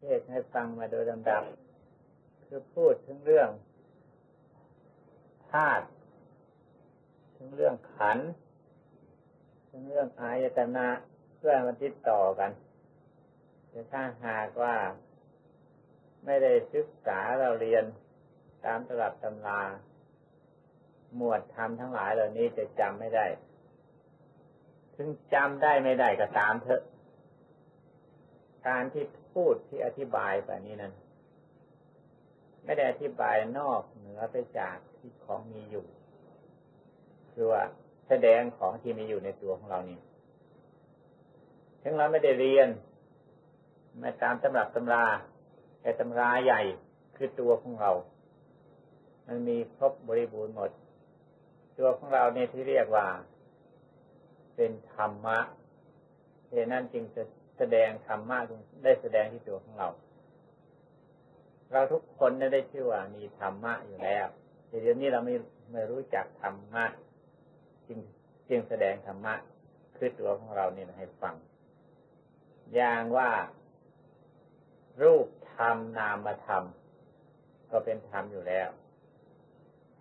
เทศให้ฟังมาโดยลำดับ คือพูดถึงเรื่องธาตุถึงเรื่องขันถึงเรื่องอายตนะเพื่อมันติดต่อกันแต่ถ้าหากว่า ไม่ได้ศึกษาเราเรียนตามตลับตำราหมวดธรรมทั้งหลายเหล่านี้จะจำไม่ได้ ถึงจำได้ไม่ได้ก็ตามเถอะ การที่พูดที่อธิบายแบบนี้นั้น ไม่ได้อธิบายนอกเหนือไปจากที่ของมีอยู่ คือว่าแสดงของที่มีอยู่ในตัวของเรานี่ถึงเราไม่ได้เรียนไม่ตามตำรับตำราแต่ตำราใหญ่คือตัวของเรา มันมีครบบริบูรณ์หมด ตัวของเราเนี่ยที่เรียกว่า เป็นธรรมะเหตุนั้นจึงจะ แสดงธรรมะได้แสดงที่ตัวของเรา เราทุกคนได้ชื่อว่ามีธรรมะอยู่แล้วแต่เดี๋ยวนี้เราไม่ไม่รู้จักธรรมะจึงจึงแสดงธรรมะคือตัวของเราเนี่ยให้ฟัง อย่างว่า รูปธรรมนามธรรม ก็เป็นธรรมอยู่แล้ว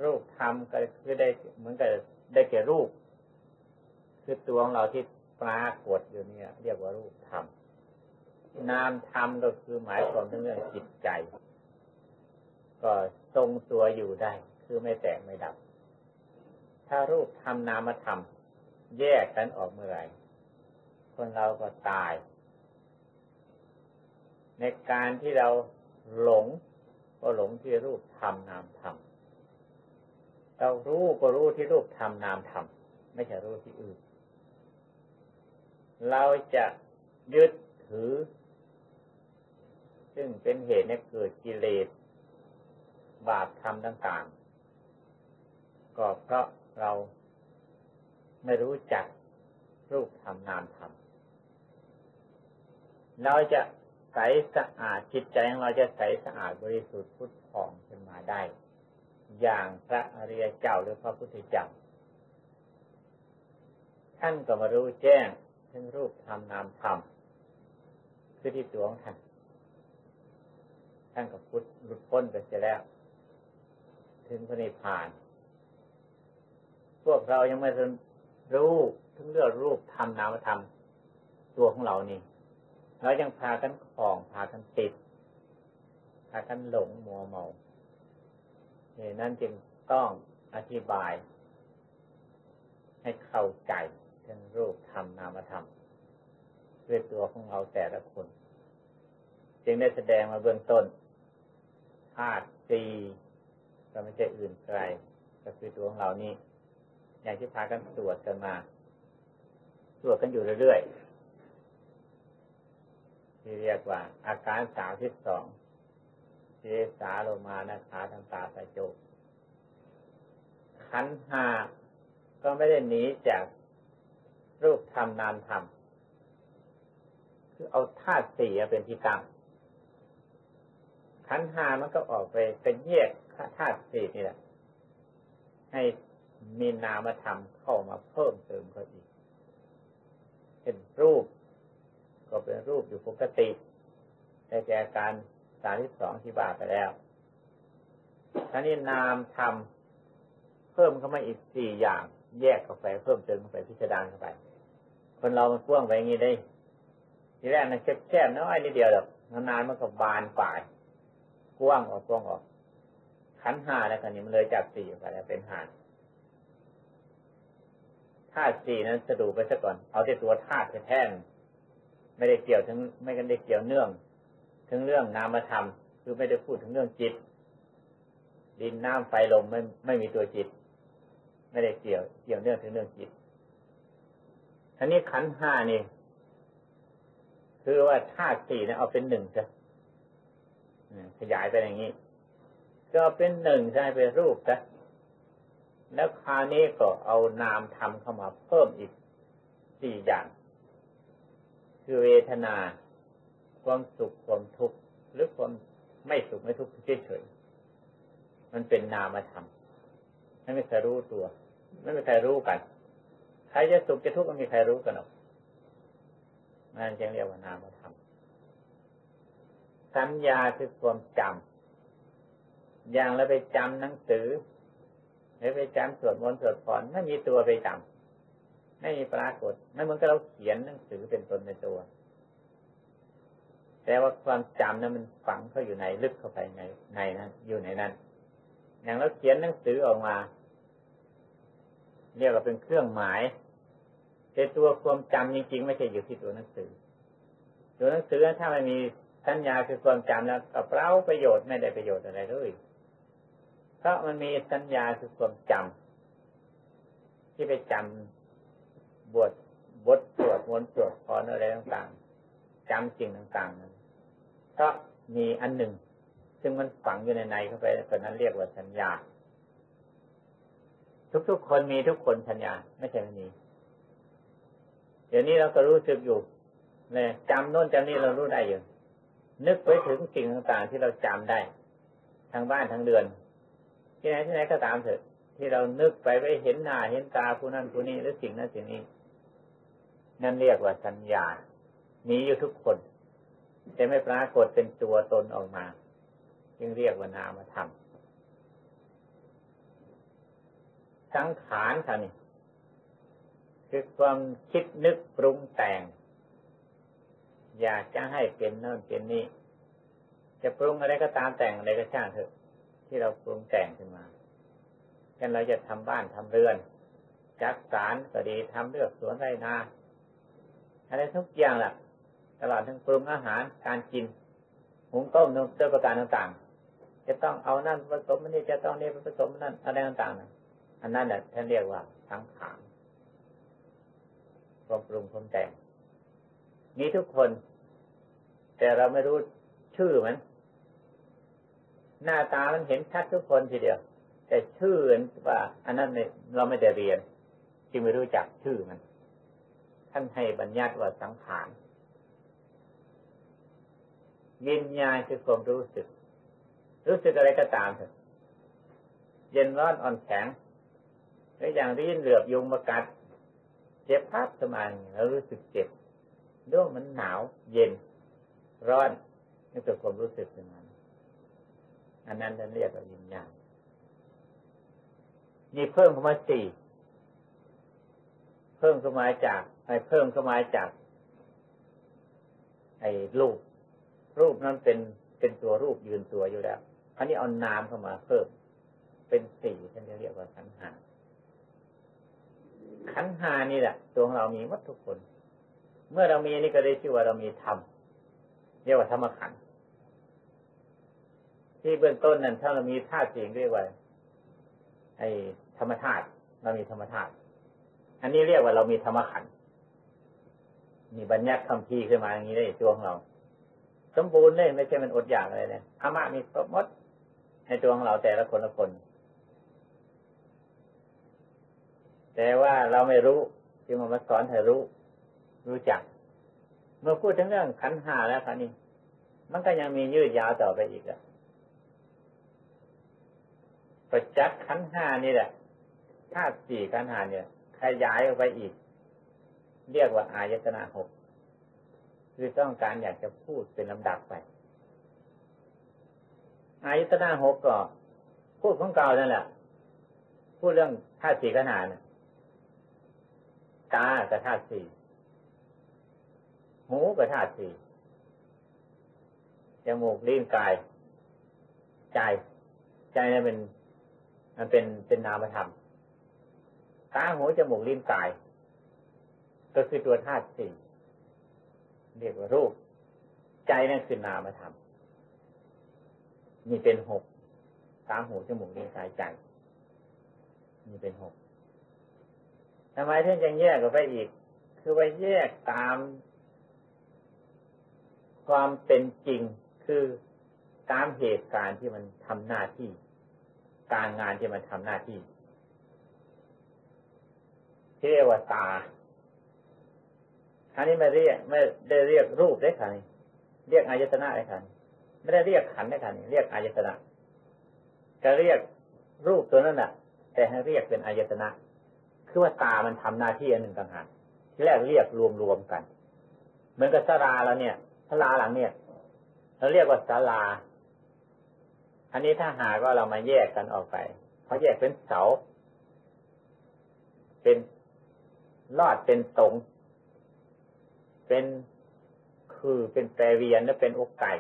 รูปธรรมก็คือได้เหมือนกับได้แก่รูป คือตัวของเราที่ ปรากฏอยู่เนี่ย เรียกว่ารูปธรรมนามธรรมก็คือหมายความถึงเรื่องจิตใจ ก็ทรงตัวอยู่ได้ คือไม่แตกไม่ดับ ถ้ารูปธรรมนามธรรม แยกกันออกเมื่อไรคนเราก็ตาย ในการที่เราหลง ก็หลงที่รูปธรรมนามธรรมเรารู้ก็รู้ที่รูปธรรมนามธรรมไม่ใช่รู้ที่อื่น เราจะยึดถือ ซึ่งเป็นเหตุให้เกิดกิเลส บาปธรรมต่างๆ ก็เพราะเราไม่รู้จักรูปธรรมนามธรรม เราจะใสสะอาดจิตใจของเราจะใสสะอาดบริสุทธิ์พุทธผ่องขึ้นมาได้ อย่างพระอริยเจ้าหรือพระพุทธเจ้าท่านก็มารู้แจ้ง ถึงรูปธรรมนามธรรมคือที่ตัวของท่านท่านก็พุทธหลุดพ้นไปเสียแล้ว ถึงพระนิพพาน พวกเรายังไม่รู้ถึงเรื่องรูปธรรมนามธรรม ตัวของเรานี่เรายังพากันคลองพากันติดพากันหลงมัวเมาเหตุนั้นจึงต้องอธิบาย ให้เข้าใจ ถึงรูปธรรมนามธรรมด้วยตัวของเราแต่ละคน จึงได้แสดงมาเบื้องต้นธาตุสี่ก็ไม่ใช่อื่นไกลก็คือตัวของเรานี้ อย่างที่พากันตรวจกันมาตรวจกันอยู่เรื่อยๆที่เรียกว่า อาการสามที่สองเจสาโลมานะขาทำตาตะโจกขันหาก็ไม่ได้หนีจาก รูปธรรมนามธรรมคือเอาธาตุสี่เป็นที่ตั้งขันหามันก็ออกไปเป็นแยกธาตุสี่นี่แหละ ให้มีนามธรรมเข้ามาเพิ่มเติมเข้าอีกเป็นรูป ก็เป็นรูปอยู่ปกติในแก่การสาที่สองที่บาไปแล้วท่านี้นามทำเพิ่มเข้ามาอีกสี่อย่าง แยกเข้าไปเพิ่มเติมเข้าไปพิจารณาเข้าไป คนเรามันพ่วงไปอย่างนี้ได้ ทีแรกมันแคบๆน้อยนิดเดียวหรอกนานๆมันก็บานปลายกว้างออกกว้างออก ขันห้าแล้วกันนี้มันเลยจากสี่ไปแล้วเป็นห้าธาตุสี่นั้นสะดุไปซะก่อน เอาแต่ตัวธาตุแท้ไม่ได้เกี่ยวถึงไม่กันได้เกี่ยวเนื่อง ถึงเรื่องนามธรรม คือไม่ได้พูดถึงเรื่องจิต ดินน้ำไฟลมไม่ไม่มีตัวจิต ไม่ได้เกี่ยวเกี่ยวเนื่องถึงเรื่องจิต ทีนี้ขันห้านี่คือว่าธาตุสี่เนะเอาเป็นหนึ่งจ้ะขยายไปอย่างนี้ก็เป็นหนึ่งใช่เป็นรูปจ้ะแล้วคราวนี้ก็เอานามธรรมเข้ามาเพิ่มอีกสี่อย่าง คือเวทนา ความสุขความทุกข์หรือความไม่สุขไม่ทุกข์เฉยๆมันเป็นนามธรรมไม่มีใครรู้ตัว ไม่มีใครรู้กัน ใครจะสุขจะทุกข์ไม่มีใครรู้กันหรอกนั่นจึงเรียกว่านามธรรมสัญญาคือความจำอย่างเราไปจำหนังสือหรือไปจำสวดมนต์สวดพรไม่มีตัวไปจำไม่มีปรากฏไม่เหมือนกับเราเขียนหนังสือเป็นตนในตัว แต่ว่าความจำนั้นมันฝังเข้าอยู่ในลึกเข้าไปในในนั้นอยู่ในนั้น อย่างเราเขียนหนังสือออกมา เรียกว่าเป็นเครื่องหมาย แต่ตัวความจำจริง ๆ ไม่ใช่อยู่ที่ตัวหนังสือ ตัวหนังสือถ้าไม่มีสัญญาคือความจำแล้วกับเปล่าประโยชน์ไม่ได้ประโยชน์อะไรเลยเพราะมันมีสัญญาคือความจำที่ไปจำบทบทสวดมนต์สวดพรอะไรต่างๆจำสิ่งต่างๆนั้นเพราะมีอันหนึ่ง ซึ่งมันฝังอยู่ในในเข้าไปตอนนั้นเรียกว่าสัญญา ทุกๆคนมีทุกคนสัญญาไม่ใช่ไม่มีเดี๋ยวนี้เราก็รู้สึกอยู่เนี่ยจำโน้นจำนี้เรารู้ได้อยู่นึกไปถึงสิ่งต่างๆที่เราจำได้ ทางบ้านทางเดือน ที่ไหนที่ไหนก็ตามเถอะ ที่เรานึกไปไปเห็นหน้าเห็นตาผู้นั้นผู้นี้หรือสิ่งนั้นสิ่งนี้ นั่นเรียกว่าสัญญามีอยู่ทุกคนแต่ไม่ปรากฏเป็นตัวตนออกมา จึงเรียกว่านามธรรม สังขารค่ะนี่คือความคิดนึกปรุงแต่ง อยากจะให้เป็นโน่นเป็นนี่จะปรุงอะไรก็ตามแต่งอะไรก็ช่างเถอะ ที่เราปรุงแต่งขึ้นมาเช่นเราจะทำบ้านทำเรือน จักสารก็ดีทำเลือกสวนไรนาอะไรทุกอย่างแหละตลอดทั้งปรุงอาหารการกินหุงต้มนมเตอประการต่างๆ จะต้องเอานั่นผสมนี่จะต้องนี่ผสมนั่นอะไรต่างๆ อันนั้นแหละท่านเรียกว่าสังขารความปรุงความแต่งมีทุกคน แต่เราไม่รู้ชื่อมัน หน้าตามันเห็นชัดทุกคนทีเดียว แต่ชื่อว่า อันนั้นเราไม่ได้เรียน จึงไม่รู้จักชื่อมัน ท่านให้บัญญัติว่าสังขารยินญาณคือความรู้สึก รู้สึกอะไรก็ตามเถอะเย็นร้อนอ่อนแข็ง หรืออย่างที่เหลือบยุงมากัด เจ็บพับสมาเรารู้สึกเจ็บด้วยมันหนาว เย็น ร้อนนี่คือความรู้สึกขึ้นมาอันนั้นจะเรียกว่าวิญญาณนี่เพิ่มเข้ามาสี่เพิ่มเข้ามาจากไอ้เพิ่มเข้ามาจาก ไอ้รูป รูปนั้นเป็นเป็นตัวรูปยืนตัวอยู่แล้วคราวนี้เอานามเข้ามาเพิ่ม เป็นสี่ท่านจะเรียกว่าสังหาร ขันหานี่แหละตัวของเรามีวัตถุคนเมื่อเรามีนี่ก็ได้ชื่อว่าเรามีธรรมเรียกว่าธรรมขันที่เบื้องต้นนั้นถ้าเรามีธาตุสิ่งเรียกว่าไอ้ธรรมธาตุเรามีธรรมธาตุอันนี้เรียกว่าเรามีธรรมขันมีบัญญัติคำพีขึ้นมาอย่างนี้ได้ตัวของเรา สมบูรณ์เลยไม่ใช่มันอดอยากอะไรเลยธรรมะมีครบหมดในตัวของเราแต่ละคนละคน แต่ว่าเราไม่รู้จึงมาสอนให้รู้ รู้จัก เมื่อพูดถึงเรื่องขันหาแล้วครับนี่มันก็ยังมียืดยาวต่อไปอีกอะประจักษ์ขันหานี่แหละธาตุสี่ขันหาเนี่ยขยายออกไปอีก เรียกว่าอายตนะหกคือต้องการอยากจะพูดเป็นลำดับไปอายตนะหกก็พูดของเก่านั่นแหละพูดเรื่องธาตุสี่ขันหาเตากับธาตุสี่หมูกับธาตุสี่จมูกลิ้นกาย ใจใจนั้นเป็น มันเป็นเป็นนามธรรมตาหูจมูกลิ้นกาย ก็คือตัวธาตุสี่เรียกว่ารูป ใจนั่นคือนามธรรมมีเป็นหกตาหูจมูกลิ้นกายใจมีเป็นหก ทำไมท่านยังแยกออกไปอีก คือไปแยกตาม ความเป็นจริง คือตามเหตุการณ์ที่มันทำหน้าที่ การงานที่มันทำหน้าที่ที่เรียกว่าตาครั้นี้ไม่เรียกไม่ได้เรียกรูปได้ครั้นี้เรียกอายตนะได้ครั้นี้ไม่ได้เรียกขันได้ครั้นี้เรียกอายตนะจะเรียกรูปตัวนั้นแหะแต่ให้เรียกเป็นอายตนะ คือว่าตามันทำหน้าที่อันหนึ่งต่างหากที่แรกเรียกรวมๆกัน เหมือนกับสราแล้วเนี่ยสราหลังเนี่ยเราเรียกว่าศาลา อันนี้ถ้าหากว่าเรามาแยกกันออกไปเขาแยกเป็นเสา เป็นลอดเป็นตรงเป็นคือเป็นแปรเวียนและเป็นอกไก่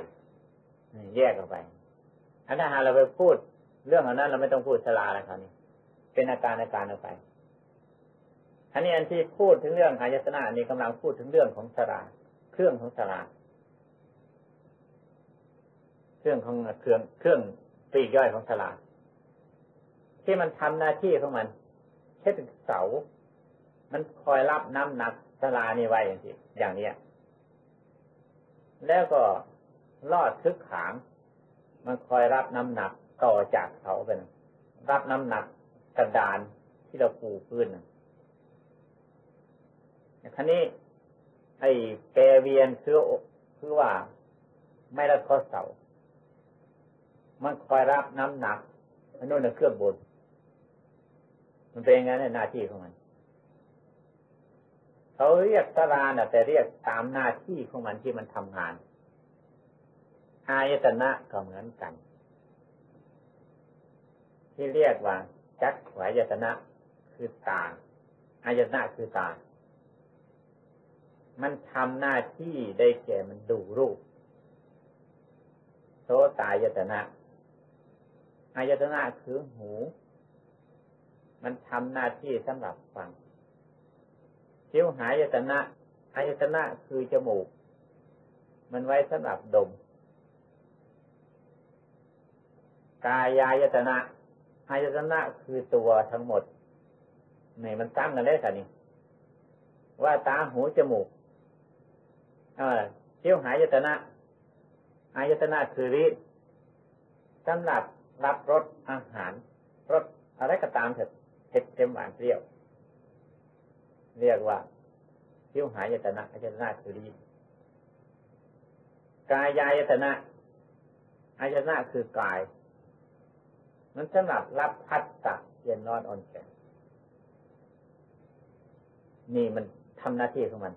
แยกออกไปอันถ้าหากเราไปพูด เรื่องอันนั้นเราไม่ต้องพูดสลาแล้วคราวนี้เป็นอาการอาการออกไป นนี้อันที่พูดถึงเรื่องอายตนะนี่กำลังพูดถึงเรื่องของสลาเครื่องของสลาเครื่องของเครื่องเครื่องปีกย่อยของสลาที่มันทำหน้าที่ของมันเช่นเสา มันคอยรับน้ำหนักสลานี่ไว้อย่างที่อย่างนี้แล้วก็ลอดทึกขาง มันคอยรับน้ำหนักต่อจากเสาเป็นรับน้ำหนักกระดานที่เราปูพื้น คันนี้ ไอ้แกเวียนคือคือว่าไม่รับข้อเสา มันคอยรับน้ำหนักมันนู่นเครื่องบนมันเป็นอย่างนั้นในหน้าที่ของมัน เขาเรียกสรานะแต่เรียกตามหน้าที่ของมันที่มันทำงาน อายตนะก็เหมือนกัน ที่เรียกว่าจักขวายตนะคือตาอายตนะคือตา มันทำหน้าที่ได้แก่มันดูรูปโสตายตนะอายตนะคือหู มันทำหน้าที่สำหรับฟังชิวหายตนะอายตนะคือจมูก มันไว้สำหรับดม กายายตนะอายตนะคือตัวทั้งหมดไหนมันตั้งกันได้สันนี่ว่าตาหูจมูก เออเชี่ยวหายตนะอายตนะคือริสำหรับรับรสอาหารรสอะไรก็ตามเถิดเผ็ดเค็มหวานเปรี้ยว เรียกว่าชิวหายตนะอายตนะคือรีกายายตนะอายตนะคือกาย มันสำหรับรับพัดตักเย็นร้อนอ่อนแข็งนี่มันทำหน้าที่ของมัน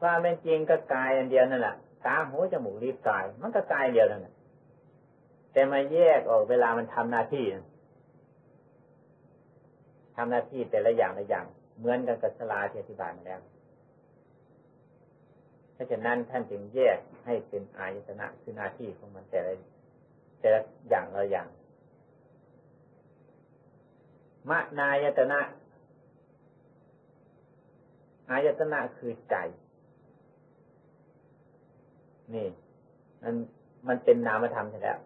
ความเป็นจริงก็กายอันเดียวนั่นแหละตาหูจมูกลิ้นกาย มันก็กายเดียวนั่นแหละแต่มาแยกออกเวลามันทำหน้าที่ทำหน้าที่แต่ละอย่างละอย่าง เหมือนกันกับสลาที่อธิบายมาแล้วเพราะฉะนั้นท่านจึงแยกให้เป็นอายตนะคือหน้าที่ของมันแต่ละแต่ละอย่างละอย่างมนายตนะอายตนะคือใจ นี่มันมันเป็นนามธรรมใช่แล้ว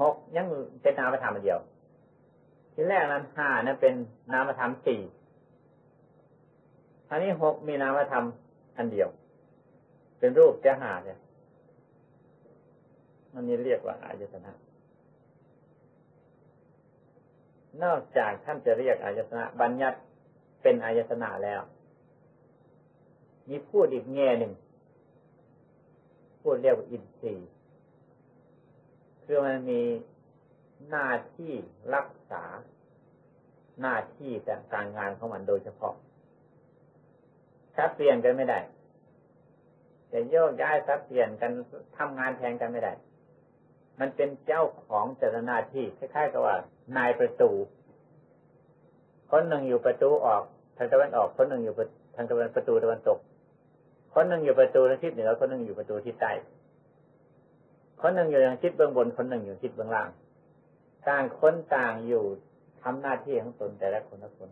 หกยังเป็นนามธรรมเดียว ทีแรกนั้นห้านั้นเป็นนามธรรมสี่อันนี้หกมีนามธรรมอันเดียว เป็นรูปจะหาเนี่ยมันนี้เรียกว่าอายตนะ นอกจากท่านจะเรียกอายตนะ บัญญัติเป็นอายตนะแล้ว มีพูดอีกแง่หนึ่ง พูดเรียกว่าอินทรีย์คือมันมีหน้าที่รักษา หน้าที่แต่การงานของมันโดยเฉพาะสับเปลี่ยนกันไม่ได้จะโยกย้ายสับเปลี่ยนกันทำงานแทนกันไม่ได้ มันเป็นเจ้าของแต่ละหน้าที่คล้ายๆกับว่า นายประตู คนหนึ่งอยู่ประตูออกทางตะวันออก คนหนึ่งอยู่ทางตะวันประตูตะวันตก คนหนึ่งอยู่ประตูทางทิศเหนือคนหนึ่งอยู่ประตูทิศใต้คนหนึ่งอยู่ทางทิศเบื้องบนคนหนึ่งอยู่ทิศเบื้องล่างต่างคนต่างอยู่ทำหน้าที่ของตนแต่ละคนละคน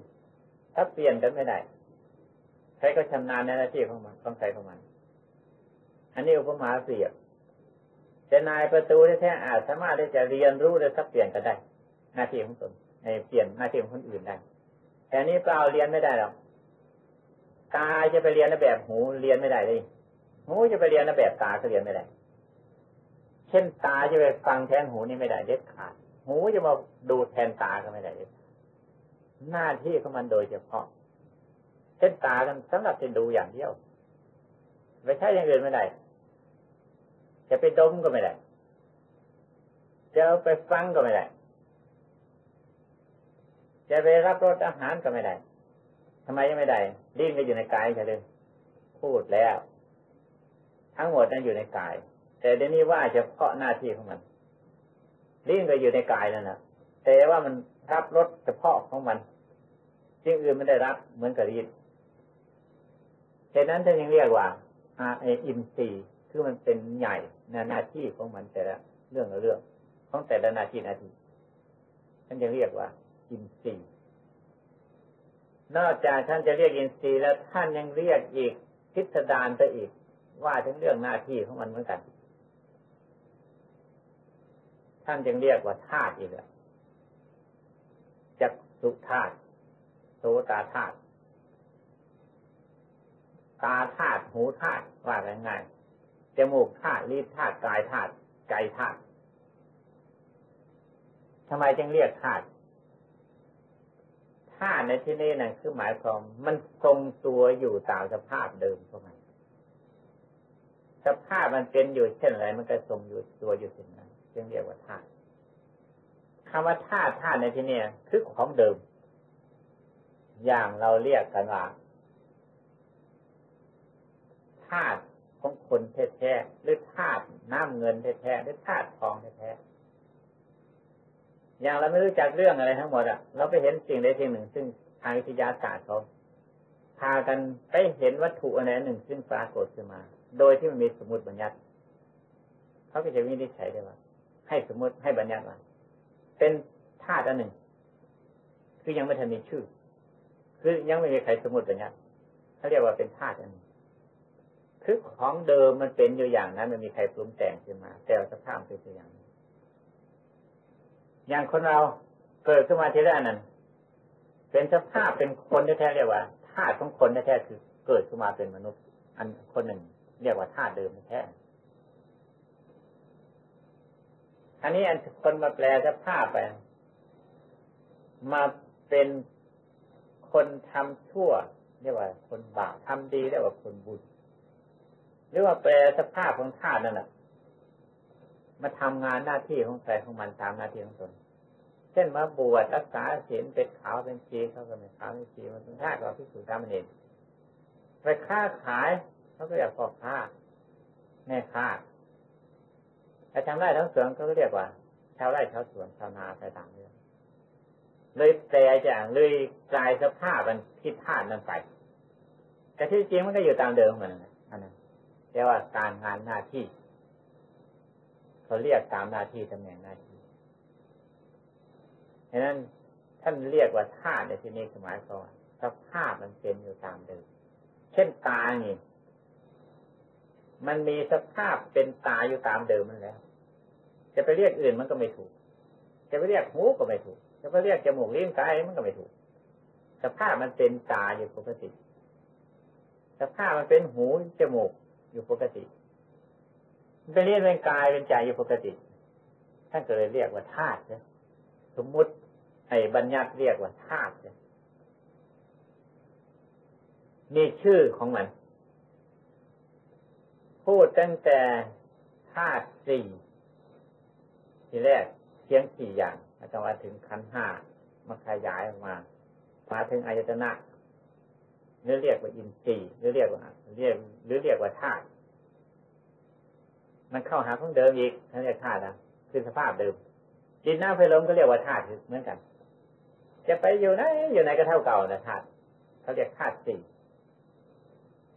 ถ้าเปลี่ยนกันไม่ได้ใครก็ชำนาญในหน้าที่ของมันต้องใช้ของมัน อันนี้อุปมาเปรียบแต่นายประตูแท้ๆอาจสามารถที่จะเรียนรู้และสับเปลี่ยนกันได้ หน้าที่ของตนในเปลี่ยนหน้าที่ของคนอื่นได้แต่นี้เปล่าเรียนไม่ได้หรอก ตาจะไปเรียนในแบบหูเรียนไม่ได้เลย หูจะไปเรียนในแบบตาก็เรียนไม่ได้ เช่นตาจะไปฟังแทนหูนี่ไม่ได้เด็ดขาด หูจะมาดูแทนตาก็ไม่ได้หน้าที่ของมันโดยเฉพาะ เช่นตากันสำหรับจะดูอย่างเดียว ไม่ใช่อย่างอื่นไม่ได้ จะไปดมก็ไม่ได้ จะไปฟังก็ไม่ได้ จะไปรับรสอาหารก็ไม่ได้ทำไมยังไม่ได้ ดิ้นก็อยู่ในกายใช่ไหมพูดแล้ว ทั้งหมดนั้นอยู่ในกาย แต่เดี๋ยวนี้ว่าเฉพาะหน้าที่ของมันลิ้นก็อยู่ในกายนั่นแหละแต่ว่ามันรับรสเฉพาะของมันสิ่งอื่นไม่ได้รับเหมือนกับลิ้นฉะนั้นท่านยังเรียกว่าอาเออินซีคือมันเป็นใหญ่ในหน้าที่ของมันแต่ละเรื่องละเรื่องของแต่ละนาทีนาทีท่านยังเรียกว่าอินทรีย์ นอกจากท่านจะเรียกอินทรีย์แล้วท่านยังเรียกอีกพิสดารไปอีก ว่าถึงเรื่องหน้าที่ของมันเหมือนกัน ท่านจึงเรียกว่าธาตุอีกแล้วจักสุธาตุโสตาธาตุตาธาตุหูธาตุว่าง่ายๆจมูกธาตุลิ้นธาตุกายธาตุใจธาตุทำไมจึงเรียกธาตุ ธาตุในที่นี้นั่นคือหมายความมันทรงตัวอยู่ตามสภาพเดิมของมันสภาพมันเป็นอยู่เช่นไรมันก็ทรงอยู่ตัวอยู่สิ่งนั้นจึงเรียกว่าธาตุคำว่าธาตุธาตุในที่นี้คือของเดิม อย่างเราเรียกกันว่าธาตุของคนแท้ๆหรือธาตุน้ำเงินแท้ๆหรือธาตุทองแท้ๆ อย่างเราไม่รู้จักเรื่องอะไรทั้งหมดอะ เราไปเห็นสิ่งใดสิ่งหนึ่ง ซึ่งทางวิทยาศาสตร์เขาพากันไปเห็นวัตถุอะไรหนึ่ง ซึ่งปรากฏขึ้นมา โดยที่มันมีสมมติบัญญัติเขาก็จะวินิจฉัยได้ว่า ให้สมมติให้บัญญัติว่าเป็นธาตุอันหนึ่ง คือยังไม่ทันมีชื่อ คือยังไม่มีใครสมมติบัญญัติเขาเรียกว่าเป็นธาตุอันหนึ่งคือของเดิมมันเป็นอยู่อย่างนั้น มันมีใครปรุงแต่งขึ้นมา แต่สภาพเป็นอย่างนี้ อย่างคนเราเกิดขึ้นมาทีแรกนั้นเป็นสภาพเป็นคนแท้ๆเรียกว่าธาตุของคนแท้ๆคือ เกิดขึ้นมาเป็นมนุษย์ อันคนหนึ่ง เรียกว่าธาตุเดิมแท้อันนี้อันคนมาแปลสภาพไปมาเป็นคนทำชั่วเรียกว่า คนบาปทำดีเรียกว่าคนบุญหรือว่าแปลสภาพของธาตุนั่นแหละ มาทำงานหน้าที่ของใครของมันตามหน้าที่ของตน เช่นมาบวชรักษาศีลเป็นขาวเป็นชีเขาก็เป็นขาวเป็นชีมันเป็นธาตุเราพิสูจน์ตามมันเองไปค้าขายเขาก็เรียกพ่อค้าแม่ค้าแต่ทำไร่ทั้งสวนเขาก็เรียกว่าชาวไร่ชาวสวนชาวนาไปต่างเรื่องเลยแปลจากเลยกลายสภาพมันพิธาตุมันไปแต่ที่จริงมันก็อยู่ตามเดิมเหมือนกันอันนั้นเรียกว่าการงานหน้าที่ เขาเรียกตามหน้าที่ตำแหน่งหน้าที่ฉะนั้นท่านเรียกว่าธาตุในที่นี้สมัยก่อนสภาพมันเป็นอยู่ตามเดิม เช่นตานี่ มันมีสภาพเป็นตาอยู่ตามเดิมมันแล้ว จะไปเรียกอื่นมันก็ไม่ถูก จะไปเรียกหูก็ไม่ถูก จะไปเรียกจมูกลิ้นกายมันก็ไม่ถูก สภาพมันเป็นตาอยู่ปกติ สภาพมันเป็นหูจมูกอยู่ปกติ เป็นเรียกเป็นกายเป็นใจอยู่ปกติ ท่านก็เลยเรียกว่าธาตุเนี่ยสมมุติไอ้บัญญัติเรียกว่าธาตุเนี่ยนี่ชื่อของมัน พูดตั้งแต่ธาตุสี่ทีแรกเพียงสี่อย่างอาจารย์ว่าถึงขันห้ามาขยายออกมามาถึงอายตนะหรือเรียกว่าอินทรีย์หรือเรียกว่าเรียกหรือเรียกว่าธาตุ มันเข้าหาของเดิมอีกนั่นเรียกธาตุนะคือสภาพเดิมดินน้ำไฟลมก็เรียกว่าธาตุเหมือนกัน จะไปอยู่ไหนอยู่ไหนก็เท่าเก่านะธาตุเขาเรียกธาตุสี่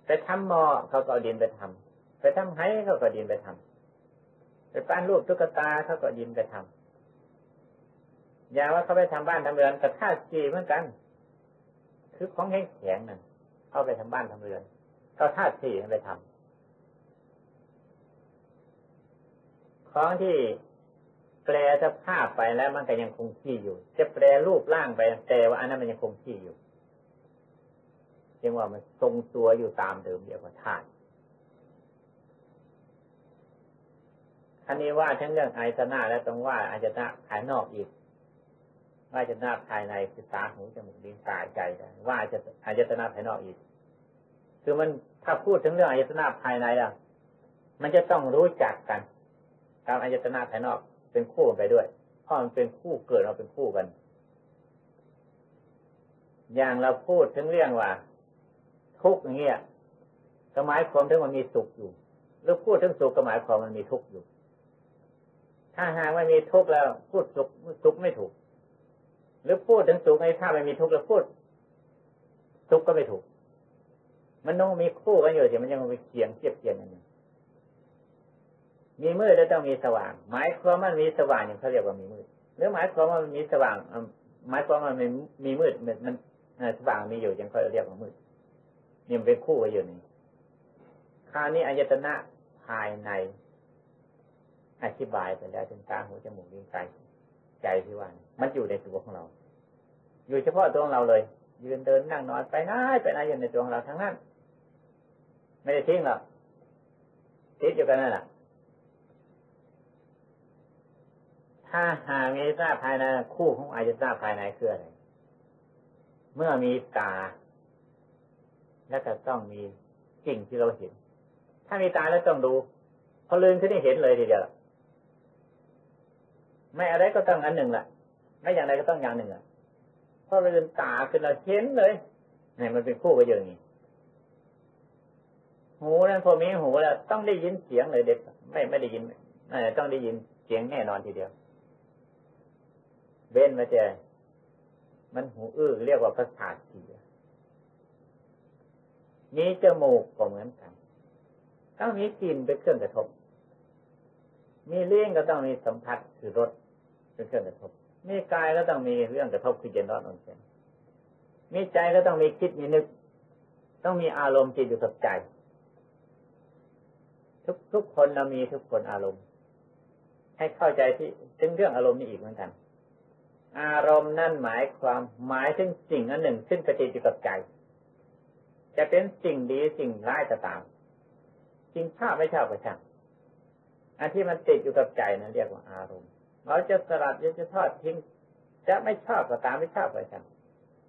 ไปทำหมอเขาก็เอาดินไปทำไปทำไห้เขาก็ดินไปทำไปปั้นรูปตุ๊กตาเขาก็ดินไปทำอย่าว่าเขาไปทำบ้านทำเรือนกับธาตุสี่เหมือนกัน คือของแข็งแข็งนั่นเข้าไปทำบ้านทำเรือนเขาธาตุสี่ไปทำ ของที่แปลสภาพไปแล้วมันก็ยังคงที่อยู่ จะแปลรูปร่างไปแต่ว่าอันนั้นมันยังคงที่อยู่จึงว่ามันทรงตัวอยู่ตามเดิมเดียวกับธาตุอันนี้ว่าทั้งเรื่องอายตนะและต้องว่าอายตนะภายนอกอีก ว่าอายตนะภายในคือตาหูจมูกลิ้นกายใจว่าอายตนะภายนอกอีก คือมันถ้าพูดถึงเรื่องอายตนะภายในอะ มันจะต้องรู้จักกัน ตามอายตนะภายนอกเป็นคู่ไปด้วยเพราะมันเป็นคู่เกิดเราเป็นคู่กัน อย่างเราพูดถึงเรื่องว่า ทุกอย่างเงี้ยสมัยความถึงมันมีสุขอยู่ หรือพูดถึงสุขก็หมายความมันมีทุกข์อยู่ ถ้าหากไม่มีทุกข์แล้วพูดสุขสุขไม่ถูก หรือพูดถึงสุขในถ้าไม่มีทุกข์แล้วพูดสุขก็ไม่ถูก มันต้องมีคู่กันอยู่สิมันยังมีเคียงเทียบเคียงกันอยู่ มีมืดแล้วต้องมีสว่าง หมายความว่ามีสว่างอย่างเขาเรียกว่ามีมืดหรือหมายความว่ามันมีสว่างหมายความว่ามันมีมืดมันมันสว่างมีอยู่ยังเขาเรียกว่ามืดนี่มันเป็นคู่กันอยู่นี่คราวนี้อายตนะภายใน อธิบายไปแล้วถึงตาหูจมูกลิ้นกายใจที่ว่ามันอยู่ในตัวของเรา อยู่เฉพาะตัวของเราเลย ยืนเดินนั่งนอนไปไหนไปไหนอยู่ในตัวของเราทั้งนั้น ไม่ได้ทิ้งหรอกติดอยู่กันนั่นแหละ ถ้าหามีตาภายในคู่ของอายตนะภายในคืออะไรเมื่อมีตา แล้วก็ต้องมีสิ่งที่เราเห็น ถ้ามีตาแล้วต้องดูพอลืมขึ้นนี่เห็นเลยทีเดียวไม่อะไรก็ต้องอันหนึ่งแหละไม่อย่างไรก็ต้องอย่างหนึ่งอะพอลืมตาขึ้นเราเห็นเลยนี่มันเป็นคู่กันอย่างนี้หูนั้นพอมีหูแล้วต้องได้ยินเสียงเลยเด็กไม่ไม่ได้ยินต้องได้ยินเสียงแน่นอนทีเดียว เบ้นมาเจอมันหูอื้อเรียกว่าประสาทเสียมีจมูกก็เหมือนกันต้องมีกลิ่นเป็นเครื่องกระทบ มีเลี้ยงก็ต้องมีสัมผัสคือรสเป็นเครื่องกระทบ มีกายก็ต้องมีเรื่องกระทบคือเย็นร้อนอ่อนแข็งมีใจก็ต้องมีคิดมีนึก ต้องมีอารมณ์จิตอยู่กับใจ ทุกทุกคนเรามีทุกคนอารมณ์ ให้เข้าใจที่ถึงเรื่องอารมณ์นี้อีกเหมือนกัน อารมณ์นั่นหมายความหมายถึงสิ่งอันหนึ่ง ซึ่งปฏิจิกับใจ จะเป็นสิ่งดีสิ่งร้ายก็ตามสิ่งชอบไม่ชอบก็ช่างอันที่มันติดอยู่กับใจนั้นเรียกว่าอารมณ์ เราจะสลัดจะทอดทิ้งจะไม่ชอบก็ตามไม่ชอบก็ช่าง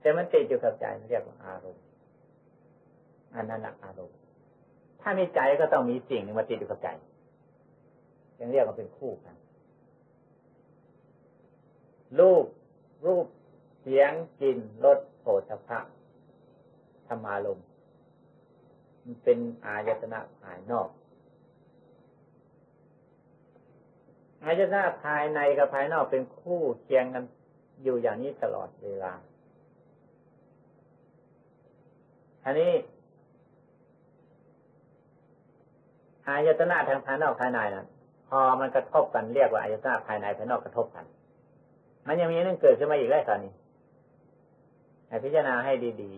แต่มันติดอยู่กับใจนั้นเรียกว่าอารมณ์อันนั้นแหละอารมณ์ ถ้ามีใจก็ต้องมีสิ่งหนึ่งมาติดอยู่กับใจยังเรียกว่าเป็นคู่กันรูป รูปเสียงกลิ่นรสโผฏฐะธรรมารมมันเป็นอายตนะภายนอก อายตนะภายในกับภายนอกเป็นคู่เคียงกันอยู่อย่างนี้ตลอดเวลาอันนี้อายตนะทางภายนอกภายในนะพอมันกระทบกันเรียกว่าอายตนะภายในภายนอกกระทบกัน มันยังมีนึงเกิดขึ้นมาอีกแล้วตอนนี้ให้พิจารณาให้ดี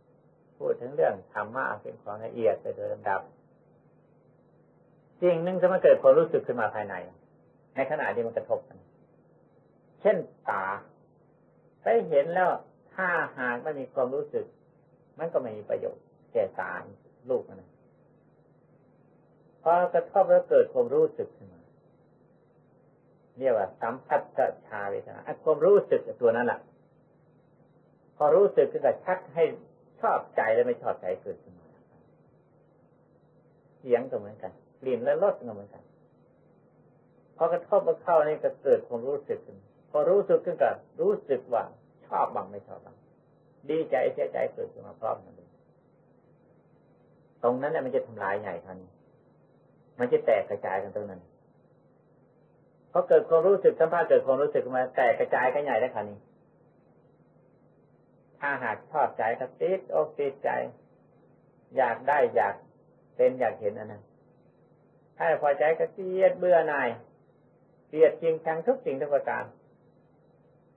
ๆ พูดถึงเรื่องธรรมะเป็นของละเอียดไปโดยลำดับสิ่งหนึ่งจะมาเกิดความรู้สึกขึ้นมาภายใน ในขณะที่มันกระทบกัน เช่นตาไปเห็นแล้วถ้าหากไม่มีความรู้สึก มันก็ไม่มีประโยชน์แก่ตาลูกมันพอกระทบแล้วเกิดความรู้สึกขึ้น เรียกว่าสัมผัสชาเวทนาความรู้สึกตัวนั้นแหละพอรู้สึกก็ชักให้ชอบใจและไม่ชอบใจเกิดขึ้นมาเสียงก็เหมือนกันกลิ่นและรสก็เหมือนกันพอกระทบมาเข้านี่ก็เกิดความรู้สึกขึ้นพอรู้สึกขึ้นก็รู้สึกว่าชอบบ้างไม่ชอบบ้างดีใจเสียใจเกิดขึ้นมาพร้อมกันเลยตรงนั้นเนี่ยมันจะทำลายใหญ่ทันมันจะแตกกระจายกันตรงนั้น พอเกิดความรู้สึกสัมผัสเกิดความรู้สึกมา แตกกระจายกันใหญ่แล้ค่ะนี่ถ้าหากชอบใจก็ติดอกติดใจ อยากได้อยากเป็นอยากเห็นอันนั้นถ้าพอใจก็เกลียดเบื่อหน่ายเกลียดจริงชังทุกสิ่งทุกประการ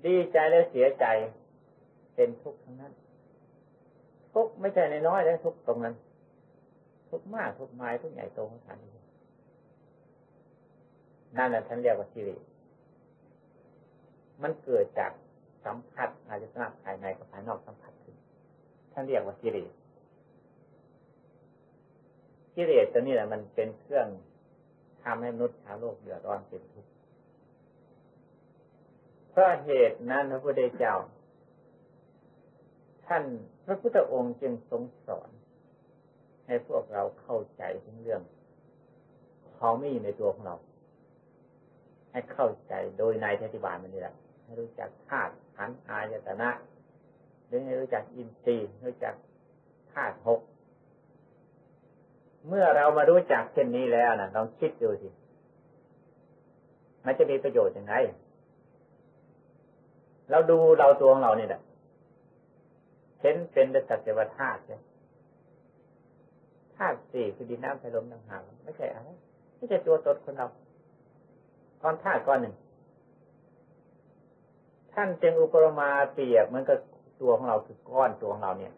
ดีใจและเสียใจ เป็นทุกข์ทั้งนั้น ทุกไม่ใช่ในน้อยและทุกตรงนั้น ทุกมากทุกไม้ทุกใหญ่โตของฐานนี้ นั่นแหละท่านเรียกว่ากิเลสมันเกิดจากสัมผัสอาจจะสนับภายในกับภายนอกสัมผัสขึ้นท่านเรียกว่ากิเลสกิเลสตัวนี้แหละมันเป็นเครื่องทำให้มนุษย์ชาวโลกเดือดร้อนเป็นทุกข์เพราะเหตุนั้นพระพุทธเจ้า ท่านพระพุทธองค์จึงทรงสอน ให้พวกเราเข้าใจถึงเรื่องของมีในตัวของเรา ให้เข้าใจโดยในอธิบายมันนี่แหละให้รู้จักธาตุขันอายตนะหรือให้รู้จักอินทรีย์รู้จักธาตุหกเมื่อเรามารู้จักเช่นนี้แล้วนะลองคิดดูสิมันจะมีประโยชน์ยังไงเราดูเราตัวของเราเนี่ยแหละเห็นเป็นสัจจวธาตุเนี่ยธาตุสี่คือดินน้ำไฟลมต่างหากไม่ใช่อะไรไม่ใช่ตัวตนคนเรา ก้อนธาตุก้อนหนึ่ง ท่านจึงอุปมาเปรียบมันก็ตัวของเราคือก้อนตัวของเราเนี่ย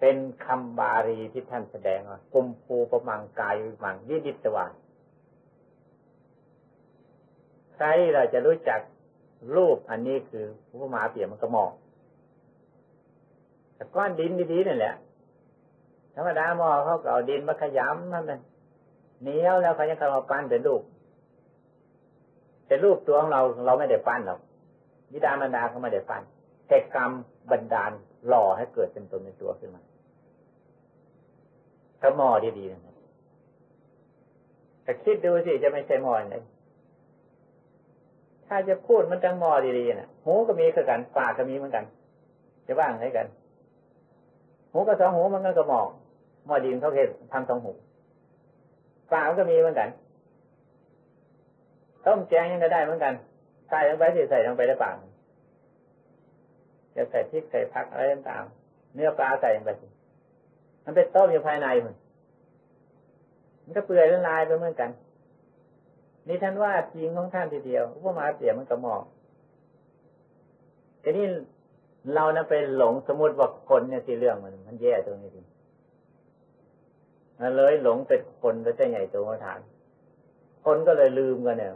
เป็นคำบาลีที่ท่านแสดงว่ากุมภูประมังกายมังวิดิตวานใครเราจะรู้จักรูปอันนี้คืออุปมาเปรียบมันก็มองแต่ก้อนดินดีๆนั่นแหละธรรมดาหมอเขาเก่าดินมาขยำนั่นเลย เหนียวแล้วเขายังเอามาปั้นเป็นรูปแต่รูปตัวของเราเราไม่ได้ปั้นหรอกวิดามันดาเขาไม่ได้ปั้นเหตุกรรมบันดาลหล่อให้เกิดเป็นตนในตัวขึ้นมาถ้าหมอดีๆนะแต่คิดดูสิจะไม่ใช่หมอไหนถ้าจะพูดมันจังหมอดีๆนะหูก็มีคือนกันปากก็มีเหมือนกัน จะว่างไงกัน หูกับสองหูมันก็กระหมอกหมอดินเขาเห็นทำสองหู ปลากมันก็มีเหมือนกัน ต้มแกงยังก็ได้เหมือนกัน ใส่ลงไปที่ใส่ลงไปในปากจะใส่พริกใส่ผักอะไรต่างๆเนื้อปลาใส่ลงไปมันเป็นต้มอยู่ภายในมันมันก็เปื่อยละลายไปเหมือนกัน นี่ท่านว่าจริงของท่านทีเดียวอุปมาเปรียมันกระหมอกทีนี้เรานะไปหลงสมมติว่าคนเนี่ยที่เรื่องมัน มันแย่ตรงนี้ดิมั นเลยหลงเป็นคนแล้วจะใหญ่โตมาฐาน คนก็เลยลืมกันเนี่ย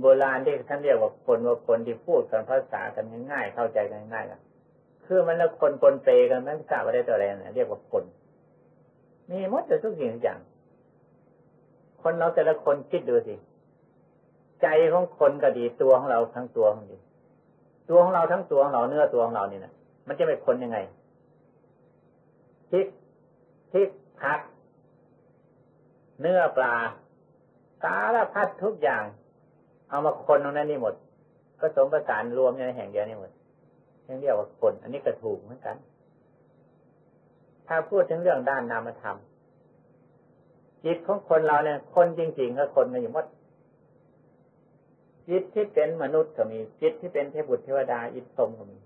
โบราณที่ท่านเรียกว่าคนว่าคนที่พูดกันภาษากันง่ายๆเข้าใจกันง่ายๆกันคือมันแล้วคนปนเปกันไม่ทราบว่าได้ตัวอะไรนะเรียกว่าคน มีมดทุกสิ่งทุกอย่าง คนเราแต่ละคนคิดดูสิใจของคนก็ดีตัวของเราทั้งตัวของดีตัวของเราทั้งตัวของเราเนื้อตัวของเรานี่นะมันจะเป็นคนยังไงทิกทิก พัก เนื้อปลา สารพัดทุกอย่าง เอามาคนตรงนั้นนี่หมดก็สมประสานรวมในแห่งเดียวนี่หมดยังเรียกว่าคน อันนี้ก็ถูกเหมือนกัน ถ้าพูดถึงเรื่องด้านนามธรรมจิตของคนเราเนี่ย คนจริงๆก็คนกันอยู่หมดจิตที่เป็นมนุษย์ก็มี จิตที่เป็นเทพบุตรเทวดาอินทรมก็มี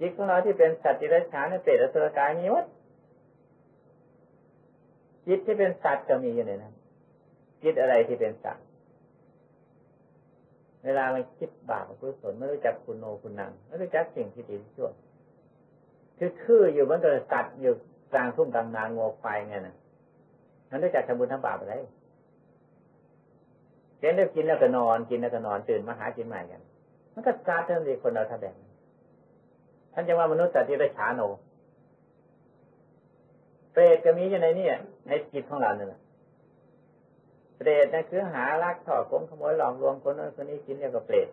จิตของเราที่เป็นสัตว์ที่ไรฉานเปรตอสุรกายมีหมด จิตที่เป็นสัตว์ก็มีอยู่ในนั้นจิตอะไรที่เป็นสัตว์เวลามันคิดบาปกุศลไม่รู้จักคุณโนคุณนังไม่รู้จักสิ่งที่ดีที่ชั่วคือคืออยู่มันก็สัตว์อยู่กลางทุ่งกลางนางัวไฟไงนะมันรู้จักทำบุญทำบาปอะไรเช่นได้กินแล้วก็นอนกินแล้วก็นอนตื่นมาหากินใหม่กัน มันก็ซาเท่านี้คนเราทำแบบท่านจะว่ามนุษย์แต่ที่ได้ฉาโน เปรตก็มีอยู่ในนี่ในจิตของเราเนี่ยเปรตนั่นคือหาลักถอดกงขโมยหลอกลวงคนนั้นคนนี้กินเรียกว่าเปรต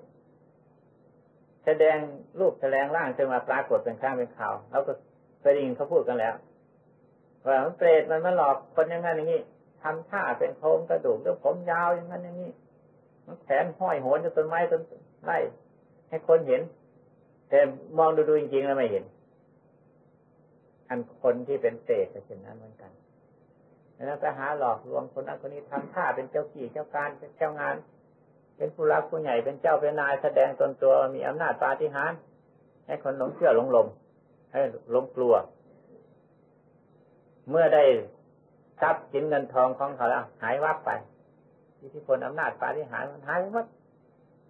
แสดงรูปแสดงร่างจะมาปรากฏเป็นข้างเป็นข่าวแล้วก็เคยได้ยินเขาพูดกันแล้วว่าเปรตมันมาหลอกคนอย่างนั้นอย่างนี้ทำท่าเป็นโครงกระดูกแล้วผมยาวอย่างนั้นอย่างนี้มันแขนห้อยโหนจนต้นไม้ต้นไร่ให้คนเห็น แต่มองดูดูจริงๆแล้วไม่เห็น อันคนที่เป็นเศษก็เช่นนั้นเหมือนกันแล้วไปหาหลอกลวงคนนั้นคนนี้ทำท่าเป็นเจ้ากี่เจ้าการเจ้างาน เป็นผู้รักผู้ใหญ่เป็นเจ้าเป็นนายแสดงตนตัวมีอำนาจปาฏิหาริย์ให้คนหลงเชื่อหลงลมให้หลงกลัว เมื่อได้ทรัพย์สินเงินทองของเขาแล้วหายวับไปอิทธิพลอำนาจปาฏิหาริย์มันหายวับ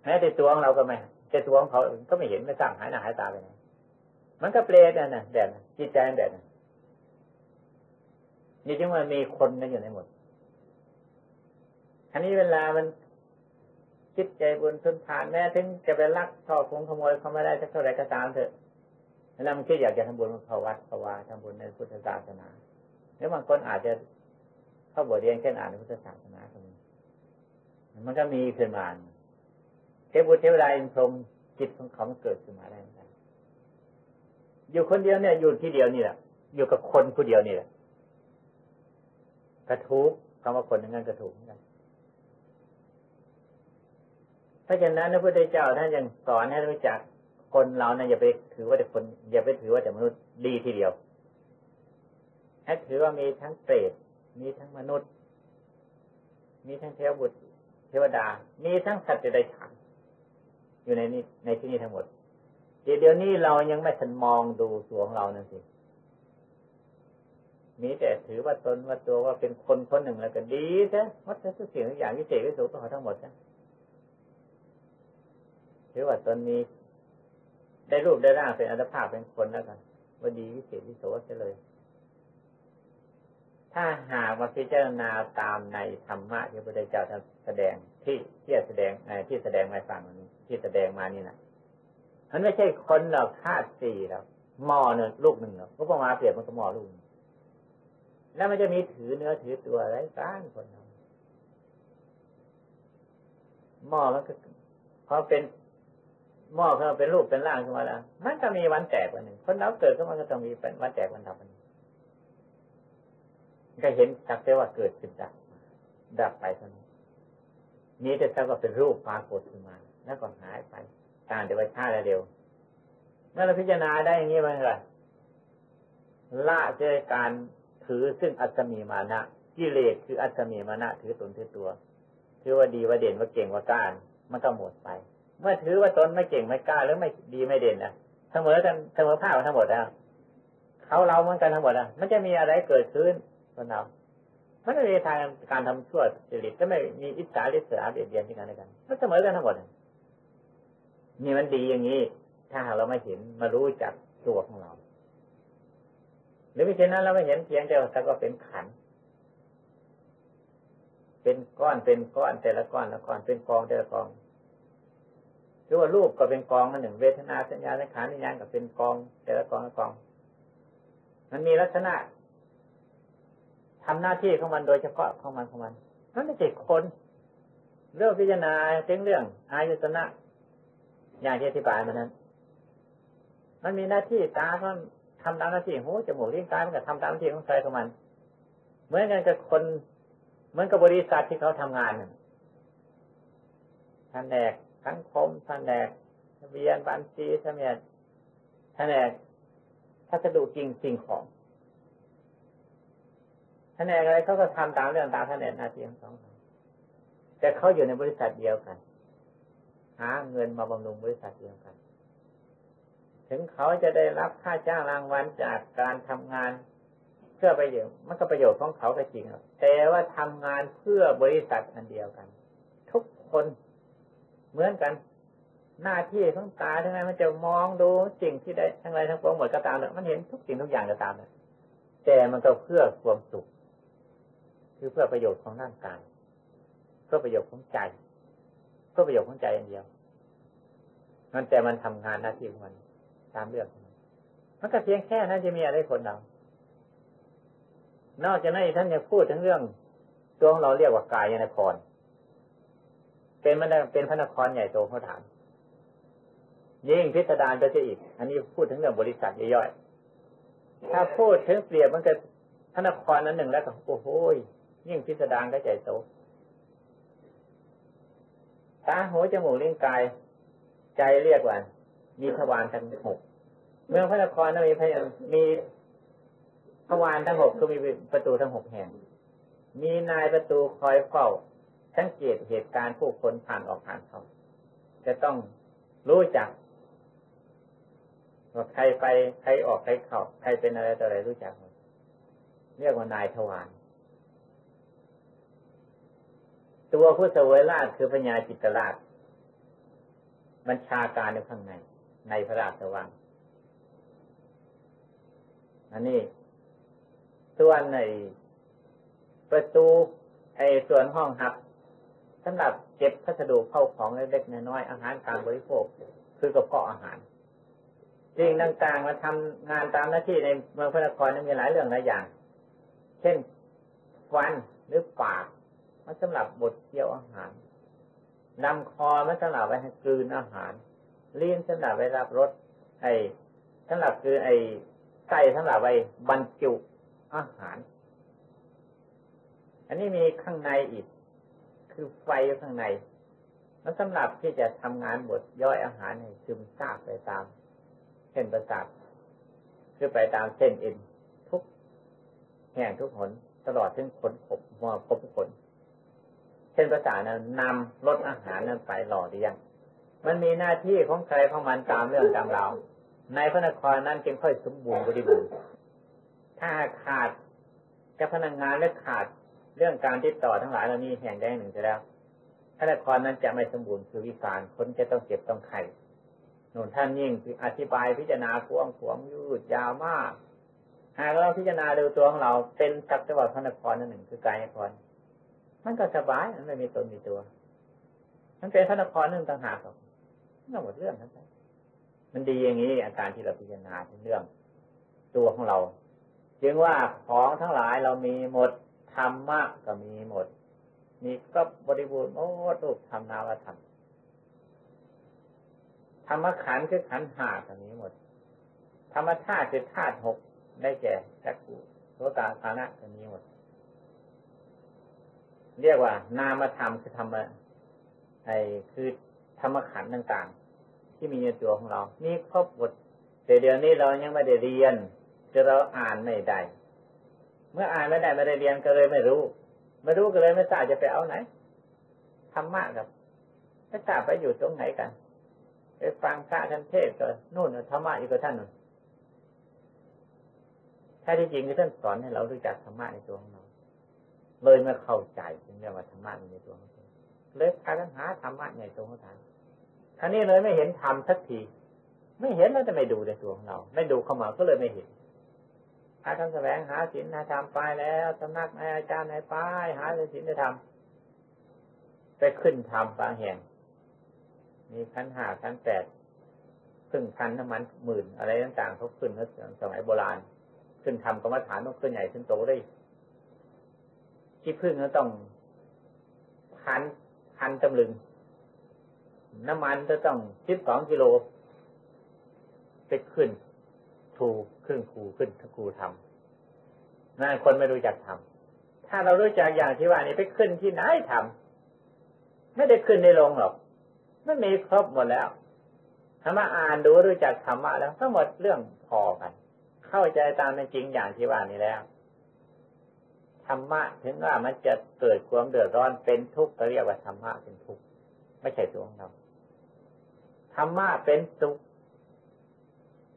แม้แต่ตัวของเราก็ไม่แต่ตัวของเขาก็ไม่เห็นไม่สร้างหายหน้าหายตาไปไหน มันก็เปรตน่ะนะแบบจิตใจแบบนั้นนี่จึงมันมีคนนั่นอยู่ในหมดอันนี้เวลามันคิดใจบุญทุนทานแม้ถึงจะไปลักช่อคงขโมยเขาไม่ได้จะเท่าไรก็ตามเถอะเวลามันคิดอยากจะทำบุญมันภาวัดภาวาทำบุญในพุทธศาสนาแล้วบางคนอาจจะเข้าบทเรียนแค่อ่านในพุทธศาสนาตรงนี้มันก็มีขึ้นมาเทพบุตรเทวดาอินทรมจิตของเขาเกิดขึ้นมาได้ อยู่คนเดียวเนี่ยอยู่ที่เดียวนี่แหละอยู่กับคนผู้เดียวนี่แหละกระทุกคำว่าคนอย่างนั้นกระทุกเหมือนกันถ้าอย่างนั้นพระพุทธเจ้าท่านยังสอนให้รู้จักคนเราเนี่ยอย่าไปถือว่าแต่คน อย่าไปถือว่าแต่มนุษย์ดีทีเดียวให้ถือว่ามีทั้งเปรตมีทั้งมนุษย์ มีทั้งเทวบุตร เทวดา มีทั้งสัตว์เดรัจฉานอยู่ในนี้ในที่นี้ทั้งหมด เดี๋ยวนี้เรายังไม่ทันมองดูสวของเรานั่นสิมีแต่ถือว่าตนว่าตัวว่าเป็นคนคนหนึ่งแล้วก็ดีซะวัดทุกสิ่งทุกอย่างวิเศษวิสุก็เขทั้งหมดนะถือว่าตนมีได้รูปได้ร่างเป็นอัตภาพเป็นคนแล้วกันว่าดีวิเศษวิโสเสียเลย ถ้าหากมาพิจารณาตามในธรรมะที่พระพุทธเจ้าแสดงที่ที่แสดงที่แสดงมาฟังที่แสดงมานี่นะ มันไม่ใช่คนหรอกธาตุสี่หรอกหม้อหนึ่งลูกหนึ่งหรอกพระมาเปรียบมันก็หม้อลูกแล้วมันจะมีถือเนื้อถือตัวอะไรกันคนเราหม้อมันก็พอเป็นหม้อเขาเป็นรูปเป็นร่างขึ้นมาแล้วมันก็มีวันแตกวันหนึ่งคนเราเกิดขึ้นมาก็ต้องมีวันแตกวันดับวันก็เห็นจักแต่ว่าเกิดขึ้นดับดับไปเท่านั้นนี้แต่ถ้าก็เป็นรูปปรากฏขึ้นมา แล้วก็หายไป การเดี๋ยวไปช้าเร็ว เมื่อเราพิจารณาได้อย่างนี้มันก็ละเจอการถือซึ่งอัตมีมานะกิเลสคืออัตมีมานะถือตนถือตัว ถือว่าดีว่าเด่นว่าเก่งว่าก้านมันก็หมดไป เมื่อถือว่าตนไม่เก่งไม่กล้าหรือไม่ดีไม่เด่นนะเสมอกันเสมอภาคทั้งหมดนะเขาเราเหมือนกันทั้งหมดนะมันจะมีอะไรเกิดขึ้นคนเรามันไม่มีทางการทำชั่วจริตก็ไม่มีอิจฉาริษยาเบียดเบียนที่กันและกันมันเสมอกันทั้งหมดนี่ มันดีอย่างนี้ ถ้าเราไม่เห็นมารู้จักตัวของเรา หรือไม่เช่นนั้นเราไม่เห็นเพียงแต่ว่าก็เป็นขัน เป็นก้อนเป็นก้อนแต่ละก้อนละก้อนเป็นกองแต่ละกองคือว่ารูปก็เป็นกองอันหนึ่ง เวทนาสัญญาสังขารนิยานก็เป็นกอง แต่ละกองละกอง มันมีลักษณะทำหน้าที่ของมันโดยเฉพาะของมันของมันมันไม่ใช่คนเรื่องพิจารณาถึงเรื่องอายตนะ อย่างที่อธิบายมานั้น มันมีหน้าที่ตาก็ทำตามหน้าที่หูจมูกลิ้นกายมันก็ทำตามหน้าที่ของใจของมัน เหมือนกันกับคน เหมือนกับบริษัทที่เขาทำงานท่านแดกสังคมแผนกทะเบียนบัญชีทะเบียนแผนกพัสดุจริงสิ่งของแผนกอะไรเขาก็ทำตามเรื่องตามแผนกหน้าที่ของเขาแต่เขาอยู่ในบริษัทเดียวกัน หาเงินมาบำรุงบริษัทเดียวกัน ถึงเขาจะได้รับค่าจ้างรางวัลจากการทำงาน เพื่อประโยชน์มันก็ประโยชน์ของเขาก็จริงแต่ว่าทำงานเพื่อบริษัทอันเดียวกัน ทุกคนเหมือนกัน หน้าที่ของตาทั้งนั้นมันจะมองดูสิ่งที่ได้ทั้งไรทั้งปวงหมดก็ตามเลยมันเห็นทุกสิ่งทุกอย่างก็ตามเลยแต่มันก็เพื่อความสุข คือเพื่อประโยชน์ของร่างกายเพื่อประโยชน์ของใจ เพื่อประโยชน์ของใจอย่างเดียวมันแต่มันทำงานหน้าที่ของมันตามเรื่องมันก็เพียงแค่นั้นจะมีอะไรคนเรานอกจากนั้นท่านยังพูดถึงเรื่อง ตัวของเราเรียกว่ากายยนคร เป็นมันเป็นพระนครใหญ่โตเขาถามยิ่งพิสดารไปซะอีก อันนี้พูดถึงเรื่องบริษัทย่อยๆถ้าพูดถึงเปรียบมันก็พระนครนั้นหนึ่งแล้วก็โอ้โหยิ่งพิสดารก็ใหญ่โต ตาหูจมูกลิ้นกาย ใจเรียกว่า มีทวารทั้งหกเมืองพระนครนั้นมีมีทวารทั้งหกก็มีประตูทั้งหกแห่ง มีนายประตูคอยเฝ้าสังเกตเหตุการณ์ผู้คนผ่านออกผ่านเขาจะต้องรู้จักว่าใครไปใครออกใครเข้าใครเป็นอะไรต่ออะไรรู้จักหมดเรียกว่านายทวาร ตัวผู้เสวยราชคือพญาจิตราชบัญชาการในข้างใน ในพระราชวังอันนี้ ส่วนในประตูไอ้ส่วนห้องหับสำหรับเก็บพัสดุเข้าของเล็กๆน้อยๆอาหารการบริโภค คือกระเพาะอาหารสิ่งต่างๆมาทำงานตามหน้าที่ในเมืองพระนครนั้นมีหลายเรื่องหลายอย่าง เช่นฟันหรือปาก มันสำหรับบดเคี้ยวอาหารลำคอมันสำหรับไว้ให้กลืนอาหารลิ้นสำหรับไว้รับรสไอ้สำหรับคือไอ้ไส้สำหรับไว้บรรจุอาหาร อันนี้มีข้างในอีก คือไฟข้างในมันสำหรับที่จะทำงานบดย่อยอาหารให้ซึมซาบไปตามเส้นประสาทคือไปตามเส้นเอ็นทุกแห่งทุกหนตลอดถึงขนขบมอพบขน เช่นภาษานั้นนำรสอาหารนั้นไปหล่อเลี้ยง มันมีหน้าที่ของใครของมันตามเรื่องตามราวในพระนครนั้นจึงค่อยสมบูรณ์บริบูรณ์ ถ้าขาดเจ้าพนักงงานและขาดเรื่องการติดต่อทั้งหลายเหล่านี้แห่งใดหนึ่งจะแล้วพระนครนั้นจะไม่สมบูรณ์คือวิการคนจะต้องเจ็บต้องไข่หนุนท่านยิ่งอธิบายพิจารณาพวงขวงยืดยาวมาก หากเราพิจารณาดูตัวของเราเป็นสักจังหวัดพระนครนั่นหนึ่งคือกายนคร มันก็สบายมันไม่มีตนมีตัว มันเป็นพระนครนึงต่างหากหรอกไม่หมดเรื่องทั้งนั้นมันดีอย่างนี้อาการที่เราพิจารณาถึงเรื่อง ตัวของเราจึงว่าของทั้งหลายเรามีหมดธรรมะก็มีหมด มีก็บริบูรณ์โอ้ลูกทำนาวธรรมธรรมขันคือขันหาก็มีหมด ธรรมธาตุคือธาตุหกได้แก่จักขุโสตาคานะก็มีหมด เรียกว่า นามธรรมคือธรรมะไอ้คือธรรมขันต่าง ๆ ที่มีในตัวของเรา นี่ครบหมดแต่เดี๋ยวนี้เรายังไม่ได้เรียนจะเราอ่านไม่ได้ เมื่ออ่านไม่ได้ไม่ได้เรียนก็เลยไม่รู้ ไม่รู้ก็เลยไม่ทราบจะไปเอาไหนธรรมะกับไม่ทราบไปอยู่ตรงไหนกันไปฟังพระท่านเทศก็นู่นธรรมะอยู่กับท่านนู่นถ้ที่จริงคือท่านสอนให้เรารู้จักธรรมะในตัวของเรา เลยไม่เข้าใจถึงเรื่องว่าธรรมะในตัวของเราเลยพากันหาธรรมะในตัวของท่านนี่เลยไม่เห็นธรรมสักที ไม่เห็นแล้วจะไม่ดูในตัวของเรา ไม่ดูเข้ามาก็เลยไม่เห็นหาทำแสวงหาศีลหาธรรมไปแล้วสำนักนายอาจารย์นายป้ายหาศีลธรรมไปขึ้นธรรมบางแห่ง มีขั้นห้าขั้นแปดพึ่งพันน้ำมันหมื่นอะไรต่างๆเขาขึ้นเมื่อสมัยโบราณ ขึ้นทำกรรมฐานต้องขึ้นใหญ่ขึ้นโตได้ ที่พึ่งก็ต้องพันพันตำลึง น้ำมันจะต้องสิบสองกิโลไปขึ้นถูกขึ้นครูขึ้นครูทำนั่นคนไม่รู้จักทำถ้าเรารู้จักอย่างที่ว่านี้ไปขึ้นที่ไหนทำไม่ได้ขึ้นในโรงหรอกไม่มีครบหมดแล้วถ้ามาอ่านดูรู้จักธรรมะแล้วทั้งหมดเรื่องพอกัน เข้าใจตามเป็นจริงอย่างที่ว่านี้แล้ว ธรรมะถึงว่ามันจะเกิดความเดือดร้อนเป็นทุกข์ก็เรียกว่าธรรมะเป็นทุกข์ไม่ใช่ตัวของเราธรรมะเป็นสุข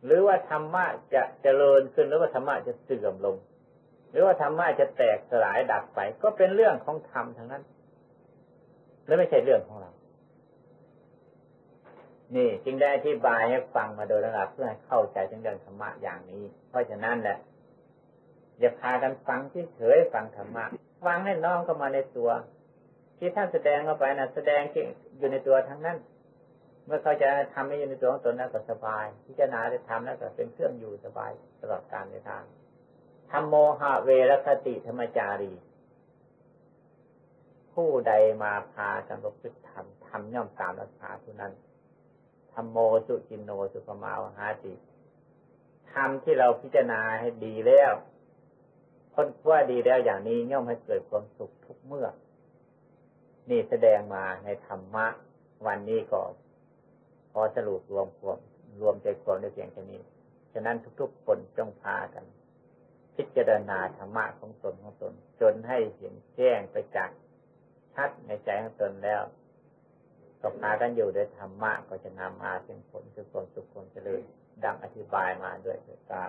หรือว่าธรรมะจะเจริญขึ้นหรือว่าธรรมะจะเสื่อมลง หรือว่าธรรมะจะแตกสลายดับไป ก็เป็นเรื่องของธรรมทั้งนั้นและไม่ใช่เรื่องของเรา นี่จึงได้อธิบายให้ฟังมาโดยระดับเพื่อให้เข้าใจถึงเรื่องธรรมะอย่างนี้ เพราะฉะนั้นแหละ อย่าพากันฟังที่เฉยฟังธรรมะฟังให้น้องเข้ามาในตัว ที่ท่านแสดงเข้าไปนะแสดงอยู่ในตัวทั้งนั้น เมื่อเขาจะทำให้อยู่ในตัวของตนแล้วก็สบายพิจารณาได้ทำแล้วก็เป็นเครื่องอยู่สบายตลอดการในทางธรรมโมหะเวรคติธรรมจารี ผู้ใดมาพากันประพฤติธรรมทำย่อมตามรักษาผู้นั้นธรรมโมสุจินโนสุภมาวหาติธรรมที่เราพิจารณาให้ดีแล้ว คนว่าดีแล้วอย่างนี้ย่อมให้เกิดความสุขทุกเมื่อ นี่แสดงมาในธรรมะ วันนี้ก็พอสรุปรวมความรวมใจความได้เพียงแค่นี้ ฉะนั้นทุกๆคนจงพากัน พิจารณาธรรมะของตนของตน จนให้เห็นแจ้งไปจากชัดในใจของตนแล้วก็พากันอยู่ด้วยธรรมะก็จะนำมาเป็นผลคือความสุขความเจริญดังอธิบายมาด้วยตา